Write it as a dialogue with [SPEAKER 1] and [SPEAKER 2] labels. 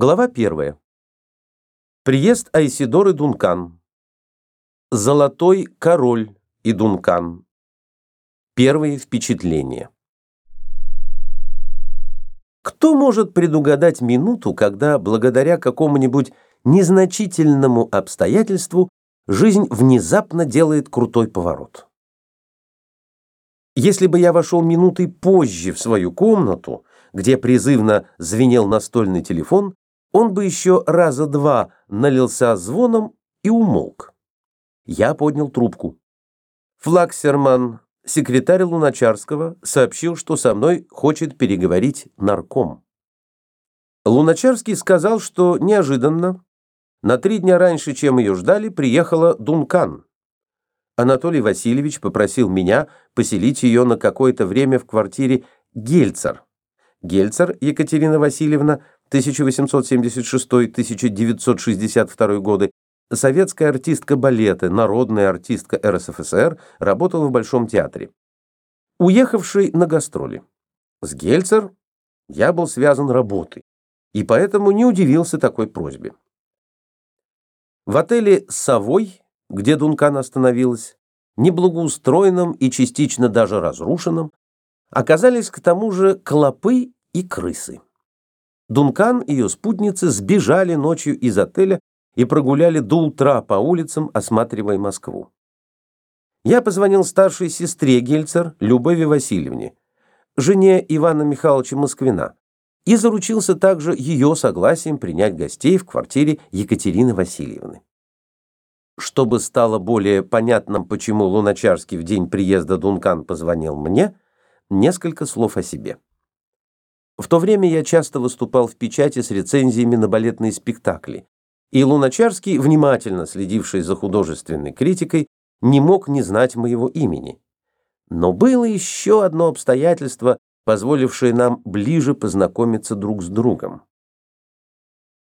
[SPEAKER 1] Глава 1. Приезд Айсидоры Дункан. Золотой король и Дункан. Первые впечатления. Кто может предугадать минуту, когда благодаря какому-нибудь незначительному обстоятельству жизнь внезапно делает крутой поворот? Если бы я вошел минутой позже в свою комнату, где призывно звенел настольный телефон, он бы еще раза два налился звоном и умолк. Я поднял трубку. Флаксерман, секретарь Луначарского, сообщил, что со мной хочет переговорить нарком. Луначарский сказал, что неожиданно, на три дня раньше, чем ее ждали, приехала Дункан. Анатолий Васильевич попросил меня поселить ее на какое-то время в квартире Гельцер. Гельцер Екатерина Васильевна, 1876-1962 годы, советская артистка балета, народная артистка РСФСР, работала в Большом театре. Уехавший на гастроли. С Гельцер я был связан работой, и поэтому не удивился такой просьбе. В отеле «Совой» где Дункан остановилась, неблагоустроенном и частично даже разрушенном, оказались к тому же клопы и крысы. Дункан и ее спутницы сбежали ночью из отеля и прогуляли до утра по улицам, осматривая Москву. Я позвонил старшей сестре Гельцер, Любови Васильевне, жене Ивана Михайловича Москвина, и заручился также ее согласием принять гостей в квартире Екатерины Васильевны. Чтобы стало более понятным, почему Луначарский в день приезда Дункан позвонил мне, несколько слов о себе. В то время я часто выступал в печати с рецензиями на балетные спектакли, и Луначарский, внимательно следивший за художественной критикой, не мог не знать моего имени. Но было еще одно обстоятельство, позволившее нам ближе познакомиться друг с другом.